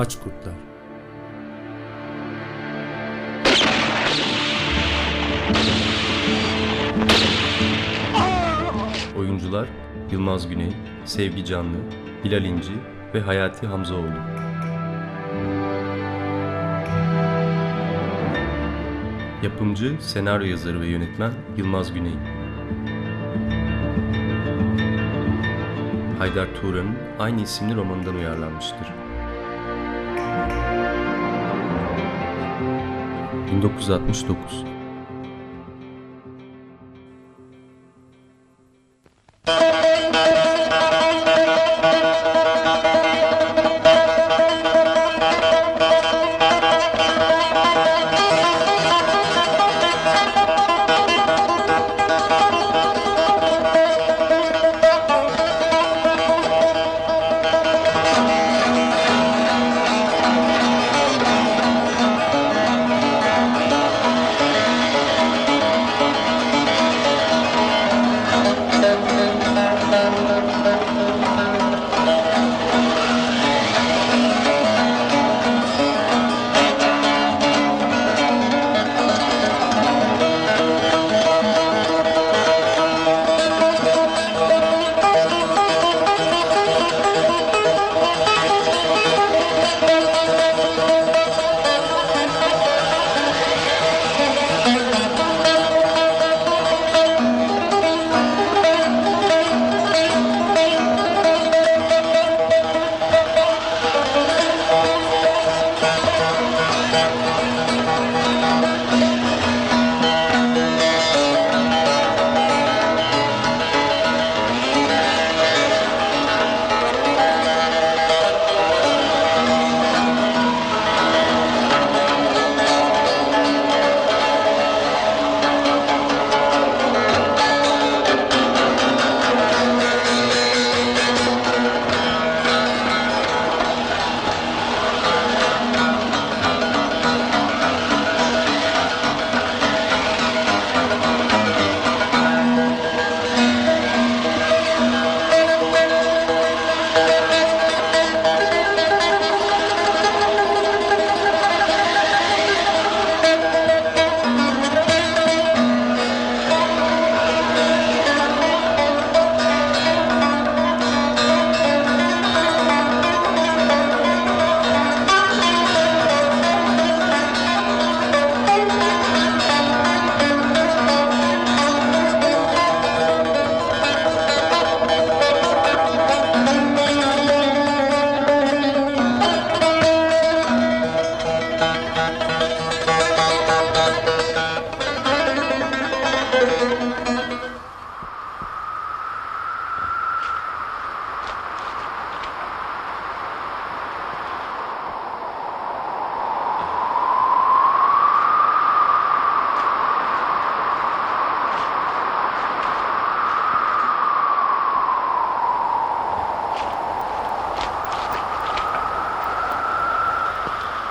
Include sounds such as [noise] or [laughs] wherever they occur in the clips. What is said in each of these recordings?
Aç Kurtlar Oyuncular Yılmaz Güney, Sevgi Canlı, Hilal İnci ve Hayati Hamzaoğlu. Yapımcı, senaryo yazarı ve yönetmen Yılmaz Güney. Haydar Turan'ın aynı isimli romanından uyarlanmıştır. 1969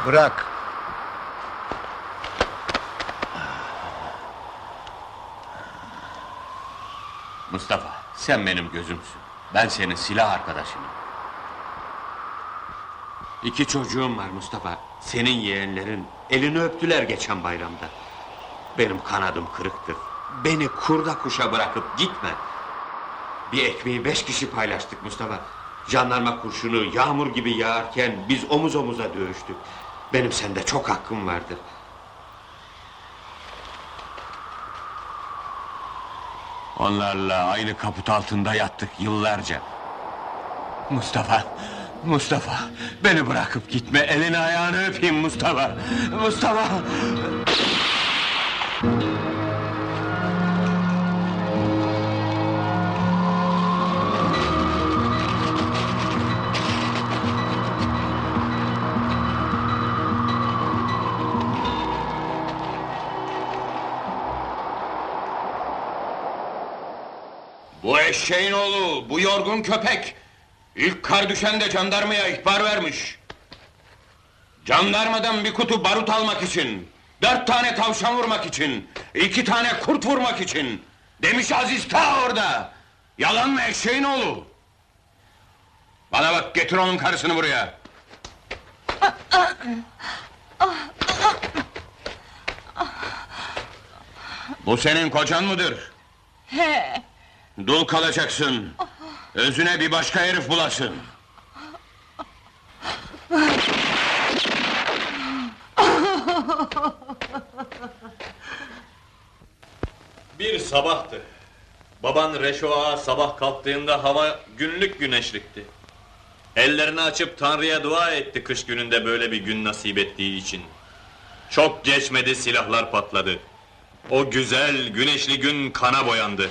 Bırak. Mustafa, sen benim gözümsün. Ben senin silah arkadaşınım. İki çocuğum var Mustafa. Senin yeğenlerin elini öptüler geçen bayramda. Benim kanadım kırıktır. Beni kurda kuşa bırakıp gitme. Bir ekmeği beş kişi paylaştık Mustafa. Jandarma kurşunu yağmur gibi yağarken biz omuz omuza dövüştük. Benim sende çok hakkım vardır. Onlarla aynı kaput altında yattık yıllarca. Mustafa, Mustafa, beni bırakıp gitme, elini ayağını öpeyim Mustafa. Mustafa! Bu eşeğin oğlu, bu yorgun köpek... ...ilk kar düşende jandarmaya ihbar vermiş. Jandarmadan bir kutu barut almak için... ...dört tane tavşan vurmak için... ...iki tane kurt vurmak için... ...demiş Aziz ta orada. Yalan mı eşeğin oğlu? Bana bak, getir onun karısını buraya. Bu senin kocan mıdır? He, Dul kalacaksın. Özüne bir başka herif bulasın. Bir sabahtı. Baban Reşo Ağa sabah kalktığında hava günlük güneşlikti. Ellerini açıp Tanrı'ya dua etti kış gününde böyle bir gün nasip ettiği için. Çok geçmedi silahlar patladı. O güzel güneşli gün kana boyandı.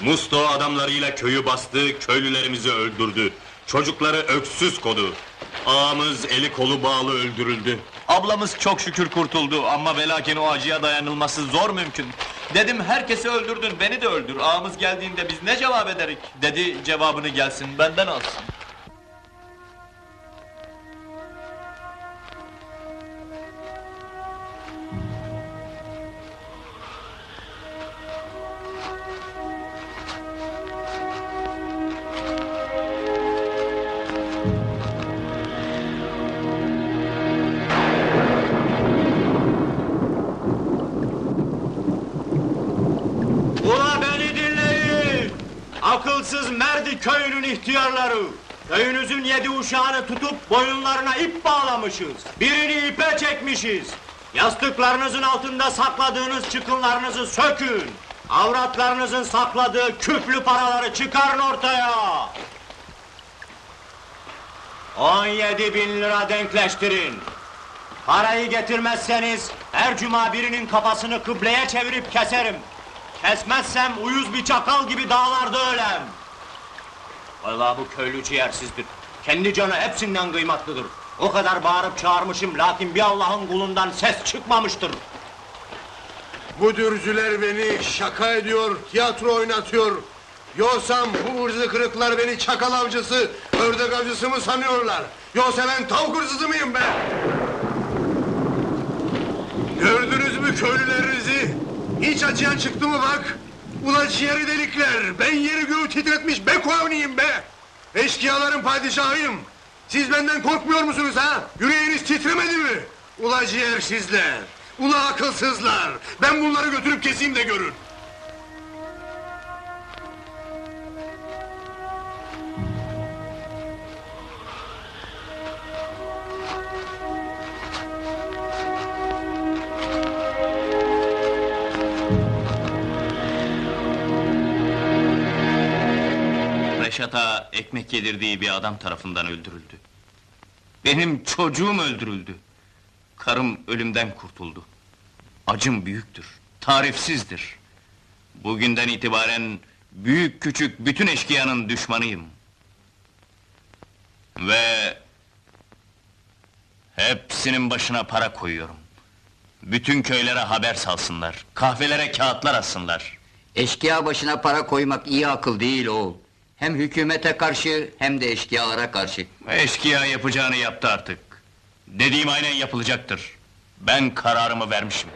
Musto adamlarıyla köyü bastı, köylülerimizi öldürdü. Çocukları öksüz kodu. Ağamız eli kolu bağlı öldürüldü. Ablamız çok şükür kurtuldu ama velakin o acıya dayanılması zor mümkün. Dedim herkesi öldürdün, beni de öldür. Ağamız geldiğinde biz ne cevap ederik? Dedi cevabını gelsin, benden alsın. Yedi uşağını tutup boyunlarına ip bağlamışız. Birini ipe çekmişiz. Yastıklarınızın altında sakladığınız çıkınlarınızı sökün. Avratlarınızın sakladığı küflü paraları çıkarın ortaya. 17 bin lira denkleştirin. Parayı getirmezseniz her cuma birinin kafasını kıbleye çevirip keserim. Kesmezsem uyuz bir çakal gibi dağlarda ölem. Vallahi bu köylü ciğersizdir. Kendi canı hepsinden kıymetlidir. O kadar bağırıp çağırmışım lakin bir Allah'ın kulundan ses çıkmamıştır. Bu dürzüler beni şaka ediyor, tiyatro oynatıyor. Yoksam bu hırzı kırıklar beni çakal avcısı, ördek avcısı mı sanıyorlar? Yoksa ben tavuk hırsızı mıyım be? Gördünüz mü köylülerinizi? Hiç acıyan çıktı mı bak? Ula ciğeri delikler, ben yeri göğü titretmiş beko oynayayım be! Eşkıyaların padişahıyım! Siz benden korkmuyor musunuz ha? Yüreğiniz titremedi mi? Ula ciğersizler, ula akılsızlar! Ben bunları götürüp keseyim de görün! Reşat'a ekmek yedirdiği bir adam tarafından öldürüldü. Benim çocuğum öldürüldü. Karım ölümden kurtuldu. Acım büyüktür, tarifsizdir. Bugünden itibaren büyük küçük bütün eşkıyanın düşmanıyım. Ve hepsinin başına para koyuyorum. Bütün köylere haber salsınlar, kahvelere kağıtlar assınlar. Eşkıya başına para koymak iyi akıl değil oğul. Hem hükümete karşı hem de eşkıyalara karşı. Eşkıya yapacağını yaptı artık. Dediğim aynen yapılacaktır. Ben kararımı vermişim.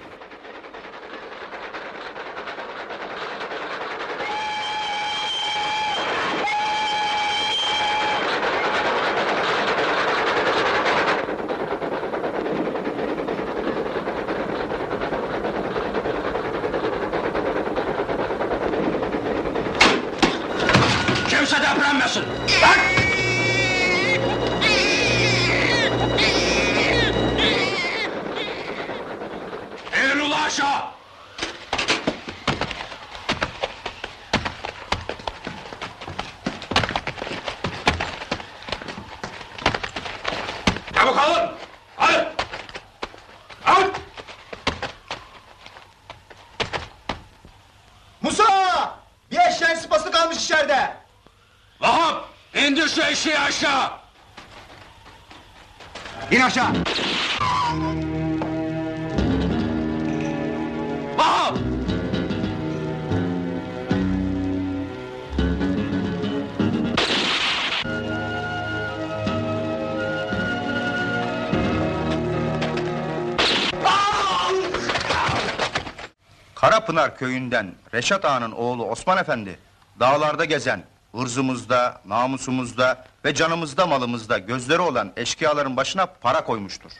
Karapınar köyünden Reşat Ağa'nın oğlu Osman Efendi dağlarda gezen hırzımızda, namusumuzda ve canımızda malımızda gözleri olan eşkıyaların başına para koymuştur.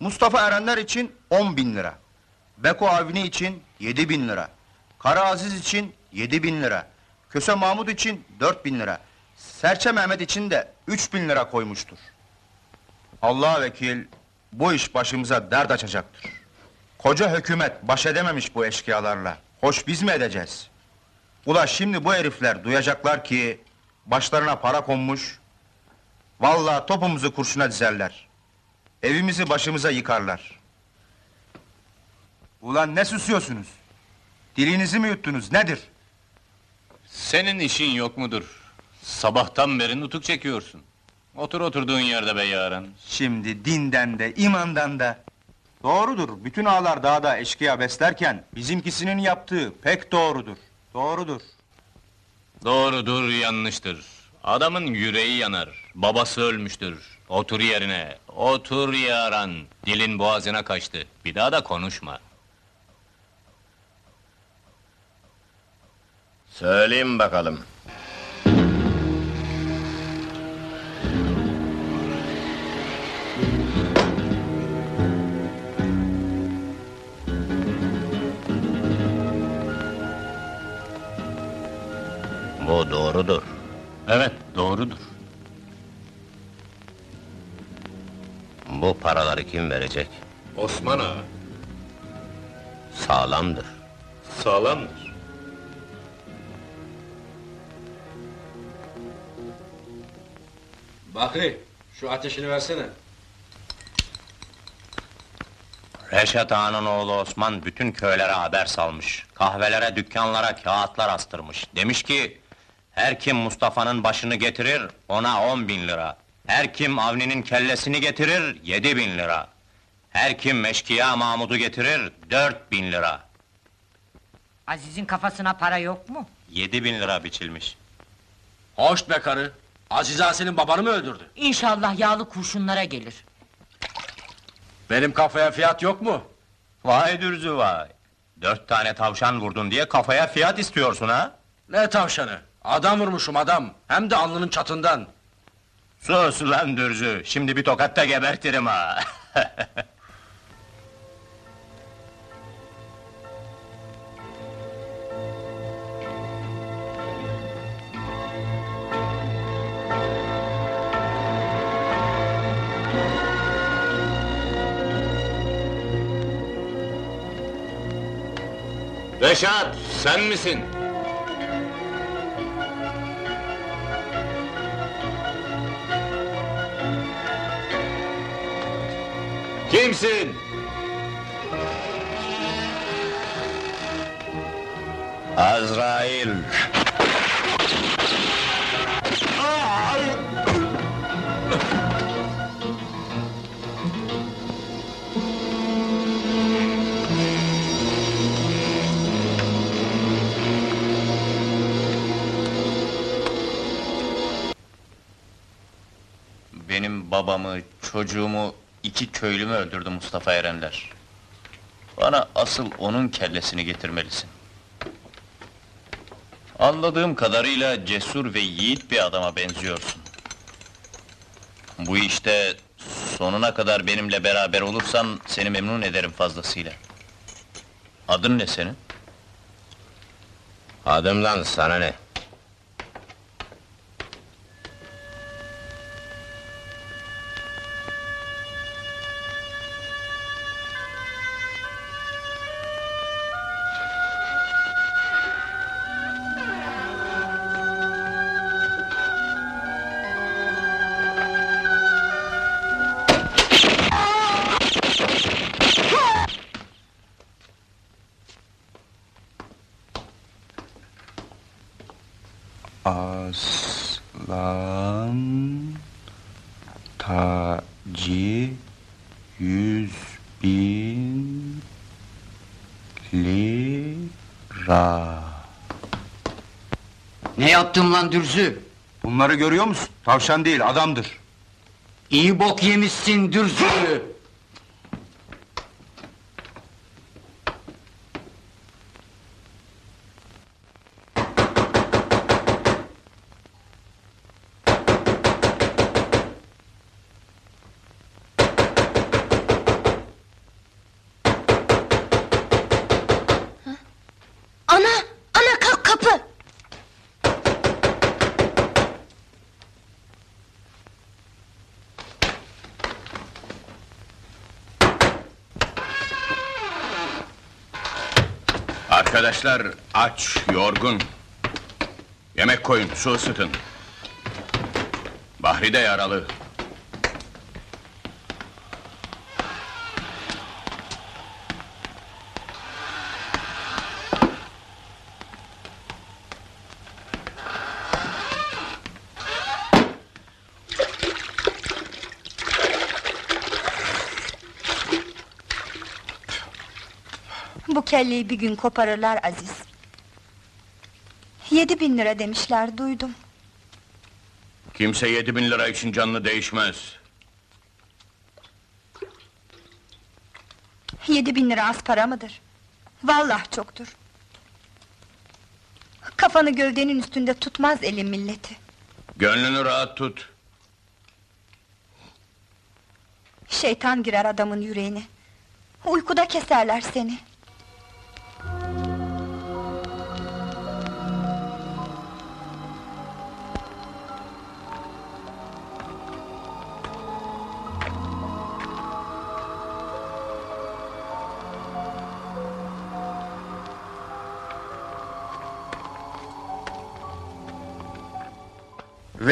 Mustafa Erenler için 10 bin lira. Beko Avni için 7 bin lira. Kara Aziz için 7 bin lira. Köse Mahmud için 4 bin lira. Serçe Mehmet için de 3 bin lira koymuştur. Allah vekil bu iş başımıza dert açacaktır. Koca hükümet baş edememiş bu eşkıyalarla. Hoş biz mi edeceğiz? Ula şimdi bu herifler duyacaklar ki başlarına para konmuş. Vallahi topumuzu kurşuna dizerler. Evimizi başımıza yıkarlar. Ulan ne susuyorsunuz? Dilinizi mi yuttunuz nedir? Senin işin yok mudur? Sabahtan beri nutuk çekiyorsun. Otur oturduğun yerde be yaran. Şimdi dinden de imandan da. Doğrudur. Bütün ağalar dağda eşkıya beslerken bizimkisinin yaptığı pek doğrudur. Doğrudur. Doğrudur, yanlıştır. Adamın yüreği yanar. Babası ölmüştür. Otur yerine. Otur yaran. Dilin boğazına kaçtı. Bir daha da konuşma. Söyleyeyim bakalım. Doğrudur. Evet, doğrudur. Bu paraları kim verecek? Osman ağa, Sağlamdır. sağlamdır. Bakri, şu ateşini versene. Reşat Ağa'nın oğlu Osman bütün köylere haber salmış. Kahvelere, dükkanlara kağıtlar astırmış. Demiş ki, her kim Mustafa'nın başını getirir, ona on bin lira. Her kim Avni'nin kellesini getirir, yedi bin lira. Her kim Meşkiya Mahmud'u getirir, dört bin lira. Aziz'in kafasına para yok mu? Yedi bin lira biçilmiş. Hoş be karı. Azize Ağa senin babanı mı öldürdü? İnşallah yağlı kurşunlara gelir. Benim kafaya fiyat yok mu? Vay dürzü vay! Dört tane tavşan vurdun diye kafaya fiyat istiyorsun ha? Ne tavşanı? Adam vurmuşum adam. Hem de alnının çatından. Sus lan dürzü, şimdi bir tokatta gebertirim ha! Reşat, sen misin? Kimsin? Azrail! Benim babamı, çocuğumu, iki köylümü öldürdü Mustafa Erenler. Bana asıl onun kellesini getirmelisin. Anladığım kadarıyla cesur ve yiğit bir adama benziyorsun. Bu işte sonuna kadar benimle beraber olursan seni memnun ederim fazlasıyla. Adın ne senin? Adımdan sana ne? Yüz bin lira. Ne yaptım lan Dürzü? Bunları görüyor musun? Tavşan değil, adamdır. İyi bok yemişsin Dürzü! Arkadaşlar aç, yorgun. Yemek koyun, su ısıtın. Bahri de yaralı. Bu kelleyi bir gün koparırlar Aziz. Yedi bin lira demişler duydum. Kimse yedi bin lira için canlı değişmez. Yedi bin lira az para mıdır? Vallahi çoktur. Kafanı gövdenin üstünde tutmaz elin milleti. Gönlünü rahat tut. Şeytan girer adamın yüreğine. Uykuda keserler seni.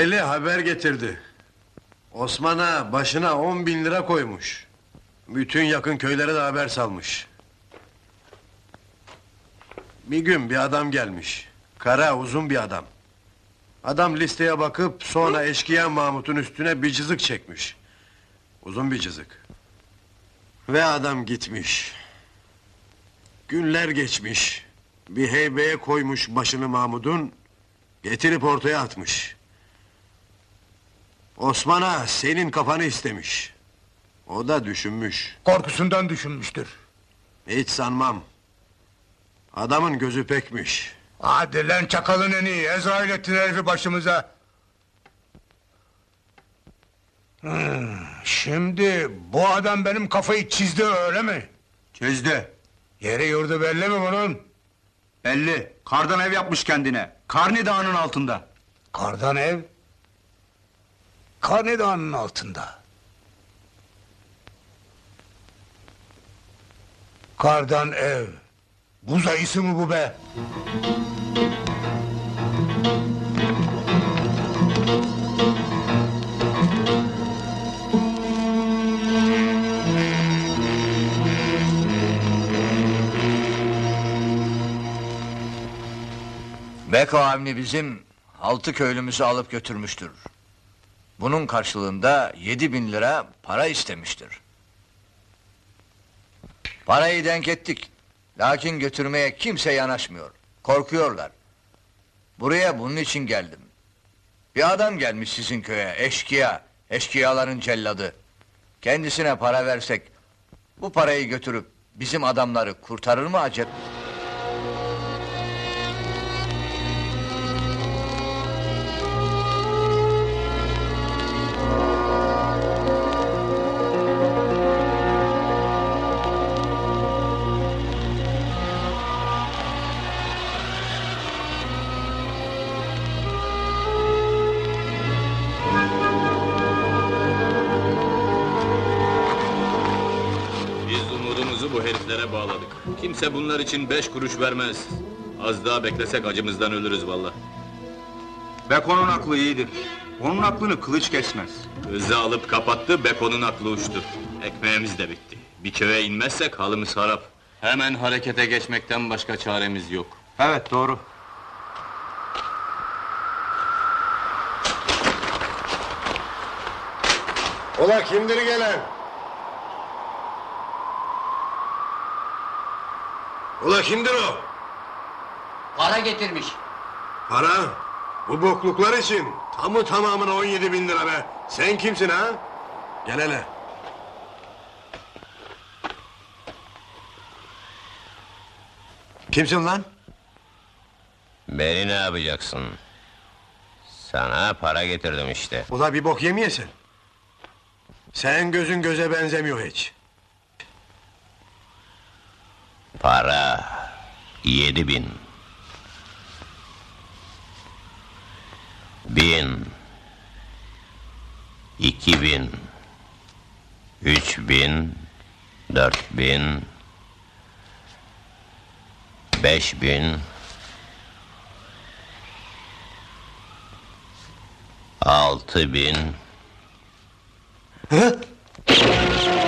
Veli haber getirdi. Osman'a başına on bin lira koymuş. Bütün yakın köylere de haber salmış. Bir gün bir adam gelmiş. Kara uzun bir adam. Adam listeye bakıp sonra eşkıya Mahmut'un üstüne bir cızık çekmiş. Uzun bir cızık. Ve adam gitmiş. Günler geçmiş. Bir heybeye koymuş başını Mahmud'un. Getirip ortaya atmış. Osman'a senin kafanı istemiş. O da düşünmüş. Korkusundan düşünmüştür. Hiç sanmam. Adamın gözü pekmiş. Hadi lan çakalın en iyi. Ezrail ettin herifi başımıza. Hmm, şimdi bu adam benim kafayı çizdi öyle mi? Çizdi. Yeri yurdu belli mi bunun? Belli. Kardan ev yapmış kendine. Karni Dağı'nın altında. Kardan ev. Karne Dağı'nın altında. Kardan ev. Buz ayısı mı bu be? Beko Avni bizim altı köylümüzü alıp götürmüştür. Bunun karşılığında yedi bin lira para istemiştir. Parayı denk ettik. Lakin götürmeye kimse yanaşmıyor. Korkuyorlar. Buraya bunun için geldim. Bir adam gelmiş sizin köye, eşkıya, eşkıyaların celladı. Kendisine para versek, bu parayı götürüp bizim adamları kurtarır mı acep? Kimse bunlar için beş kuruş vermez. Az daha beklesek acımızdan ölürüz valla. Beko'nun aklı iyidir. Onun aklını kılıç kesmez. Hızı alıp kapattı, Beko'nun aklı uçtu. Ekmeğimiz de bitti. Bir köye inmezsek halımız harap. Hemen harekete geçmekten başka çaremiz yok. Evet doğru. Ola kimdir gelen? Ula kimdir o? Para getirmiş. Para? Bu bokluklar için tamı tamamına 17 bin lira be. Sen kimsin ha? Gel hele. Kimsin lan? Beni ne yapacaksın? Sana para getirdim işte. Ula bir bok yemeyesin. Sen gözün göze benzemiyor hiç. Para yedi bin. Bin. iki bin. Üç bin. Dört bin. Beş bin. Altı bin. Bir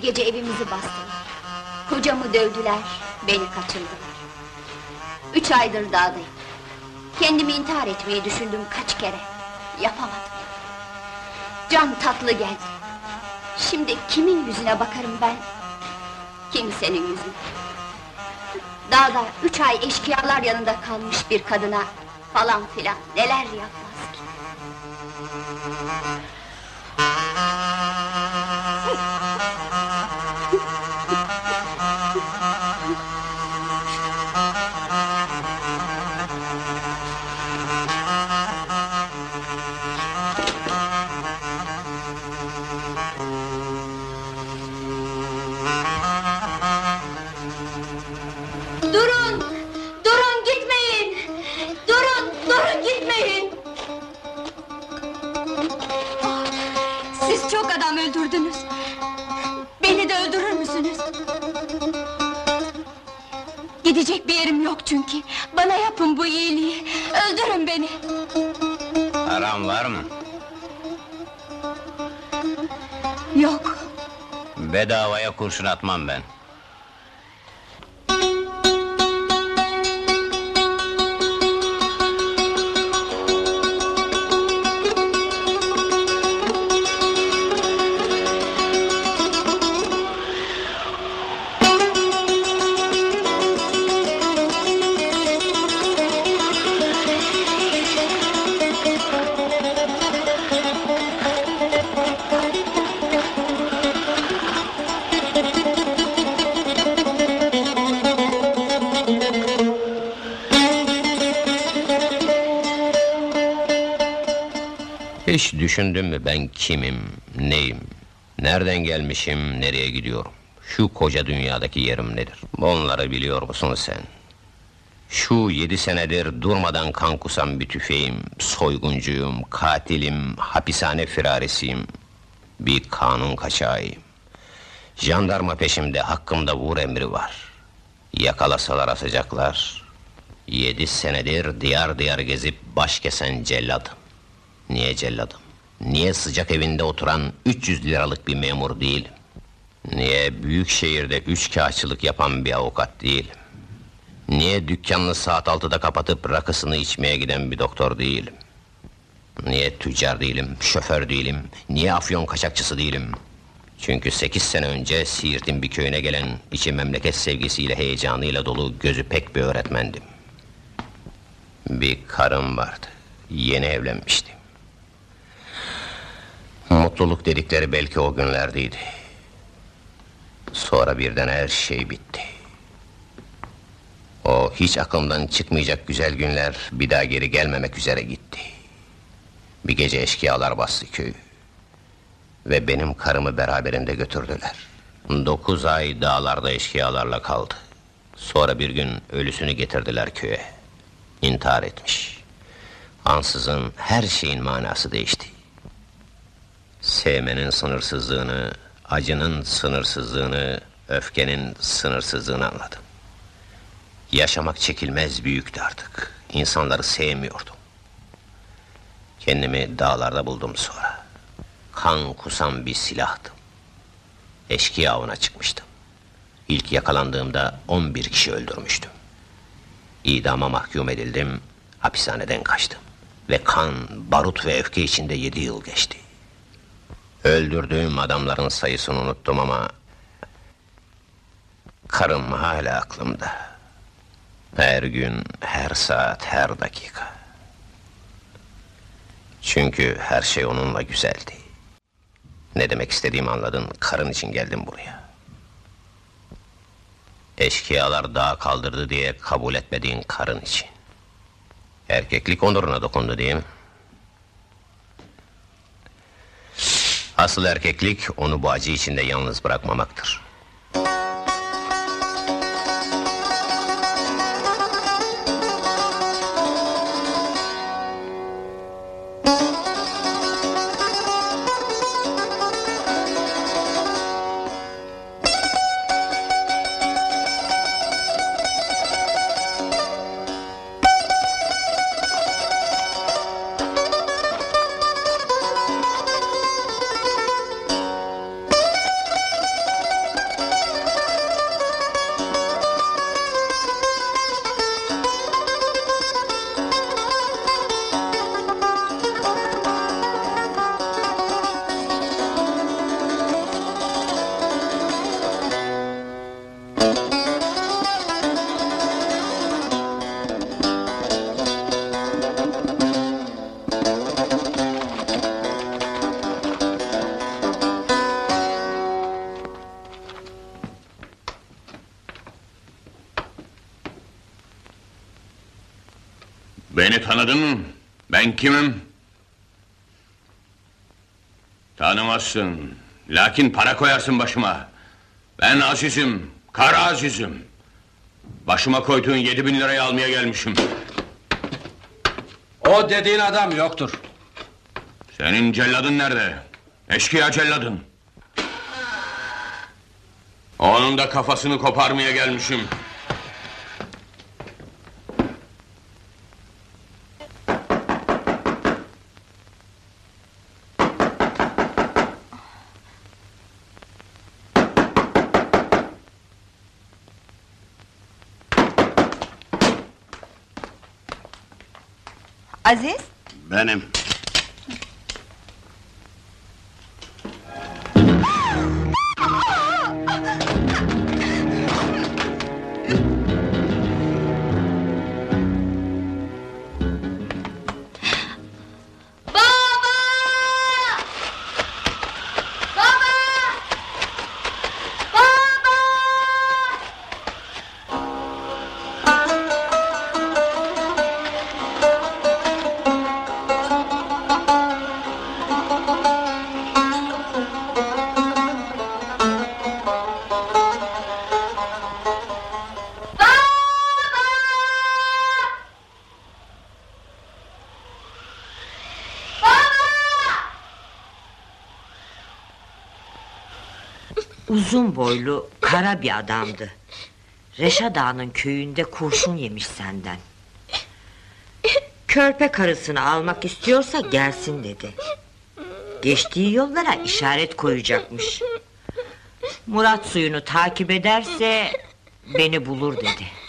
gece evimizi bastılar. Kocamı dövdüler, beni kaçırdılar. Üç aydır dağdayım. Kendimi intihar etmeyi düşündüm kaç kere. Yapamadım. Can tatlı geldi. Şimdi kimin yüzüne bakarım ben? Kimsenin yüzüne. Dağda üç ay eşkıyalar yanında kalmış bir kadına falan filan neler yapmaz çünkü. Bana yapın bu iyiliği. Öldürün beni. Param var mı? Yok. Bedavaya kurşun atmam ben. Hiç düşündün mü ben kimim, neyim, nereden gelmişim, nereye gidiyorum? Şu koca dünyadaki yerim nedir? Onları biliyor musun sen? Şu yedi senedir durmadan kan kusan bir tüfeğim, soyguncuyum, katilim, hapishane firarisiyim. Bir kanun kaçağıyım. Jandarma peşimde, hakkımda vur emri var. Yakalasalar asacaklar. Yedi senedir diyar diyar gezip baş kesen celladım. Niye celladım? Niye sıcak evinde oturan 300 liralık bir memur değilim? Niye büyük şehirde üç kağıtçılık yapan bir avukat değilim? Niye dükkanını saat altıda kapatıp rakısını içmeye giden bir doktor değilim? Niye tüccar değilim, şoför değilim, niye afyon kaçakçısı değilim? Çünkü sekiz sene önce Siirt'in bir köyüne gelen, içi memleket sevgisiyle heyecanıyla dolu gözü pek bir öğretmendim. Bir karım vardı, yeni evlenmiştim. Mutluluk dedikleri belki o günlerdeydi. Sonra birden her şey bitti. O hiç aklımdan çıkmayacak güzel günler bir daha geri gelmemek üzere gitti. Bir gece eşkıyalar bastı köyü. Ve benim karımı beraberinde götürdüler. Dokuz ay dağlarda eşkıyalarla kaldı. Sonra bir gün ölüsünü getirdiler köye. İntihar etmiş. Ansızın her şeyin manası değişti. Sevmenin sınırsızlığını, acının sınırsızlığını, öfkenin sınırsızlığını anladım. Yaşamak çekilmez büyüktü artık. İnsanları sevmiyordum. Kendimi dağlarda buldum sonra. Kan kusan bir silahtım. Eşkıya avına çıkmıştım. İlk yakalandığımda 11 kişi öldürmüştüm. İdama mahkum edildim, hapishaneden kaçtım. Ve kan, barut ve öfke içinde yedi yıl geçti. Öldürdüğüm adamların sayısını unuttum ama... ...karım hala aklımda. Her gün, her saat, her dakika. Çünkü her şey onunla güzeldi. Ne demek istediğimi anladın, karın için geldim buraya. Eşkıyalar dağ kaldırdı diye kabul etmediğin karın için. Erkeklik onuruna dokundu değil? Asıl erkeklik onu bu acı içinde yalnız bırakmamaktır. Tanıdın mı? Ben kimim? Tanımazsın. Lakin para koyarsın başıma. Ben azizim, kara azizim. Başıma koyduğun yedi bin lirayı almaya gelmişim. O dediğin adam yoktur. Senin celladın nerede? Eşkıya celladın. Onun da kafasını koparmaya gelmişim. Aziz, Benim. Uzun boylu, kara bir adamdı. Reşat Ağa'nın köyünde kurşun yemiş senden. Körpe karısını almak istiyorsa gelsin dedi. Geçtiği yollara işaret koyacakmış. Murat suyunu takip ederse beni bulur dedi.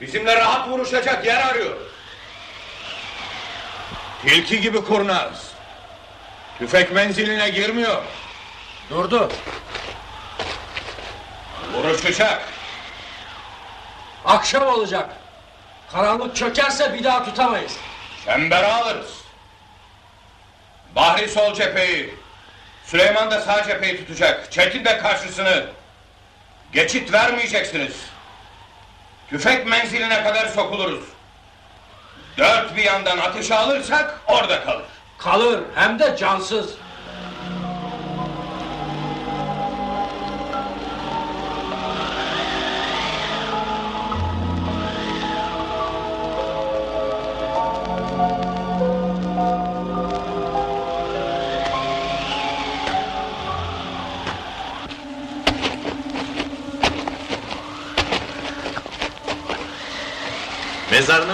Bizimle rahat vuruşacak yer arıyor. Tilki gibi kurnaz. Tüfek menziline girmiyor. Durdu. Vuruşacak. Akşam olacak. Karanlık çökerse bir daha tutamayız. Çembere alırız. Bahri sol cepheyi. Süleyman da sağ cepheyi tutacak. Çetin de karşısını. Geçit vermeyeceksiniz. Tüfek menziline kadar sokuluruz. Dört bir yandan ateşe alırsak orada kalır. Kalır hem de cansız.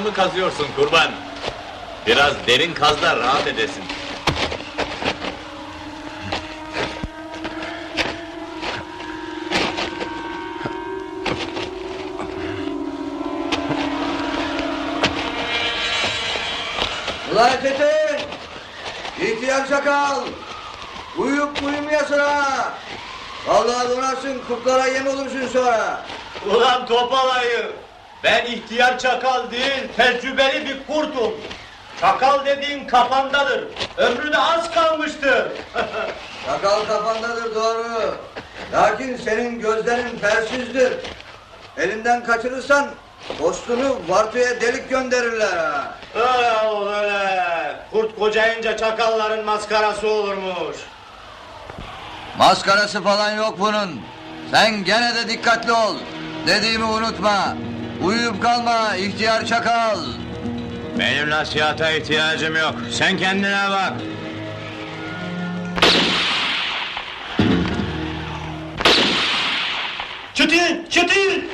Mı kazıyorsun kurban? Biraz derin kaz da rahat edesin. Ulan Çetin! İhtiyar çakal! Uyuyup uyumayasın ha! Vallahi donarsın, kurtlara yem olursun sonra! Ulan topalayı! Ben ihtiyar çakal değil, tecrübeli bir kurtum. Çakal dediğin kafandadır. Ömrü de az kalmıştır. [laughs] Çakal kafandadır doğru. Lakin senin gözlerin tersizdir. Elinden kaçırırsan dostunu vartıya delik gönderirler ha. Öyle öyle. Kurt kocayınca çakalların maskarası olurmuş. Maskarası falan yok bunun. Sen gene de dikkatli ol. Dediğimi unutma. Uyuyup kalma ihtiyar çakal. Benim nasihata ihtiyacım yok. Sen kendine bak. Çetin! Çetin!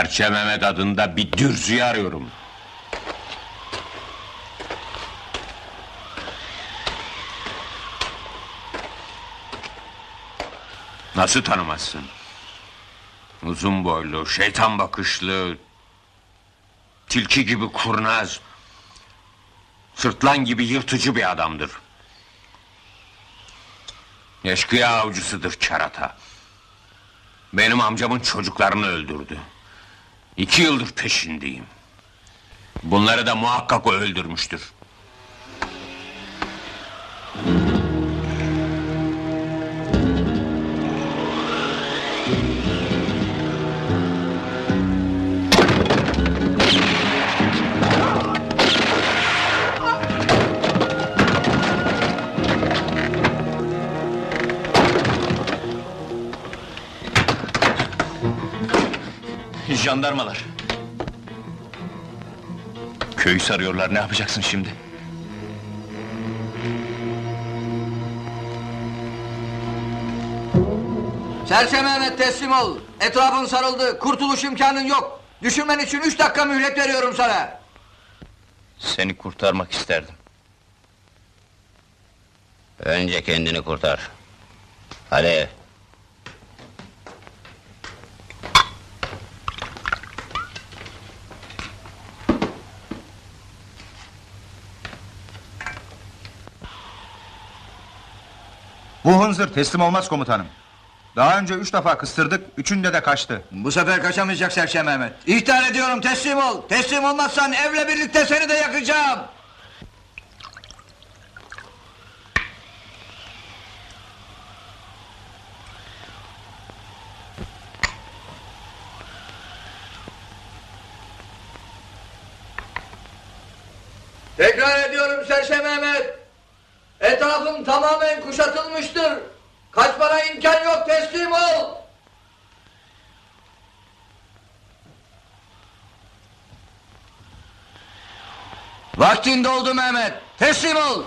Serçe Mehmet adında bir dürzüyü arıyorum. Nasıl tanımazsın? Uzun boylu, şeytan bakışlı, tilki gibi kurnaz, sırtlan gibi yırtıcı bir adamdır. Eşkıya avcısıdır kerata. Benim amcamın çocuklarını öldürdü. İki yıldır peşindeyim. Bunları da muhakkak o öldürmüştür. Jandarmalar. Köyü sarıyorlar, ne yapacaksın şimdi? Serçe Mehmet teslim ol. Etrafın sarıldı. Kurtuluş imkanın yok. Düşünmen için üç dakika mühlet veriyorum sana. Seni kurtarmak isterdim. Önce kendini kurtar. Hadi. Bu hınzır teslim olmaz komutanım. Daha önce üç defa kıstırdık, üçünde de kaçtı. Bu sefer kaçamayacak Serçe Mehmet. İhtar ediyorum teslim ol. Teslim olmazsan evle birlikte seni de yakacağım. Tekrar ediyorum Serçe Mehmet. Etrafım tamamen kuşatılmıştır. Kaçmana imkan yok teslim ol. Vaktin doldu Mehmet. Teslim ol.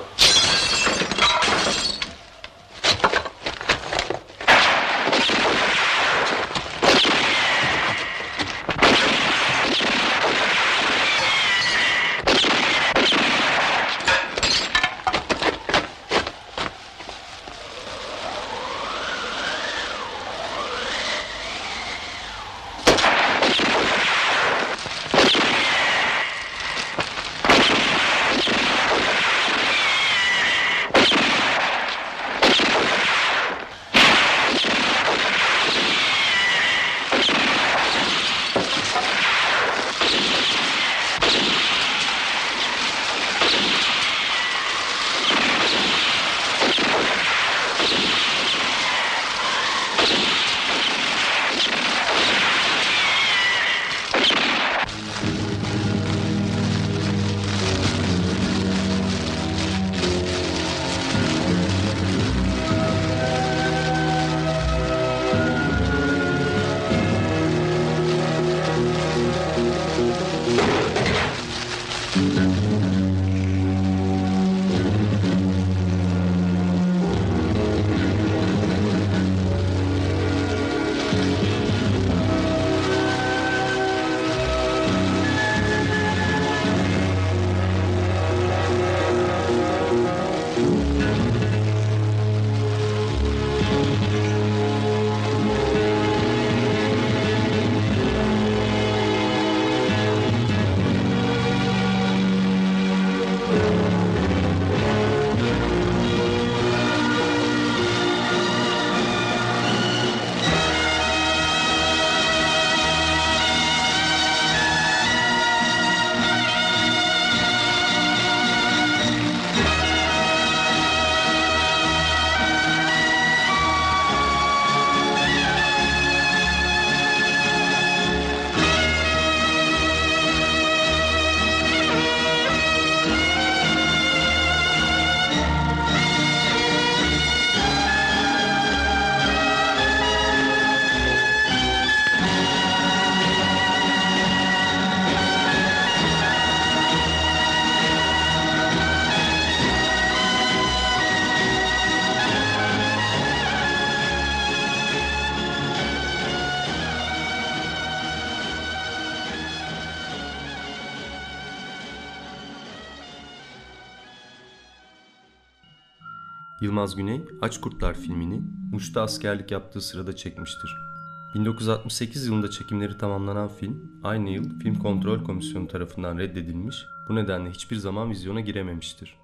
Yılmaz Güney, Aç Kurtlar filmini Muş'ta askerlik yaptığı sırada çekmiştir. 1968 yılında çekimleri tamamlanan film, aynı yıl Film Kontrol Komisyonu tarafından reddedilmiş, bu nedenle hiçbir zaman vizyona girememiştir.